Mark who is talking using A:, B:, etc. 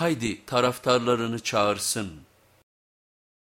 A: haydi taraftarlarını çağırsın.''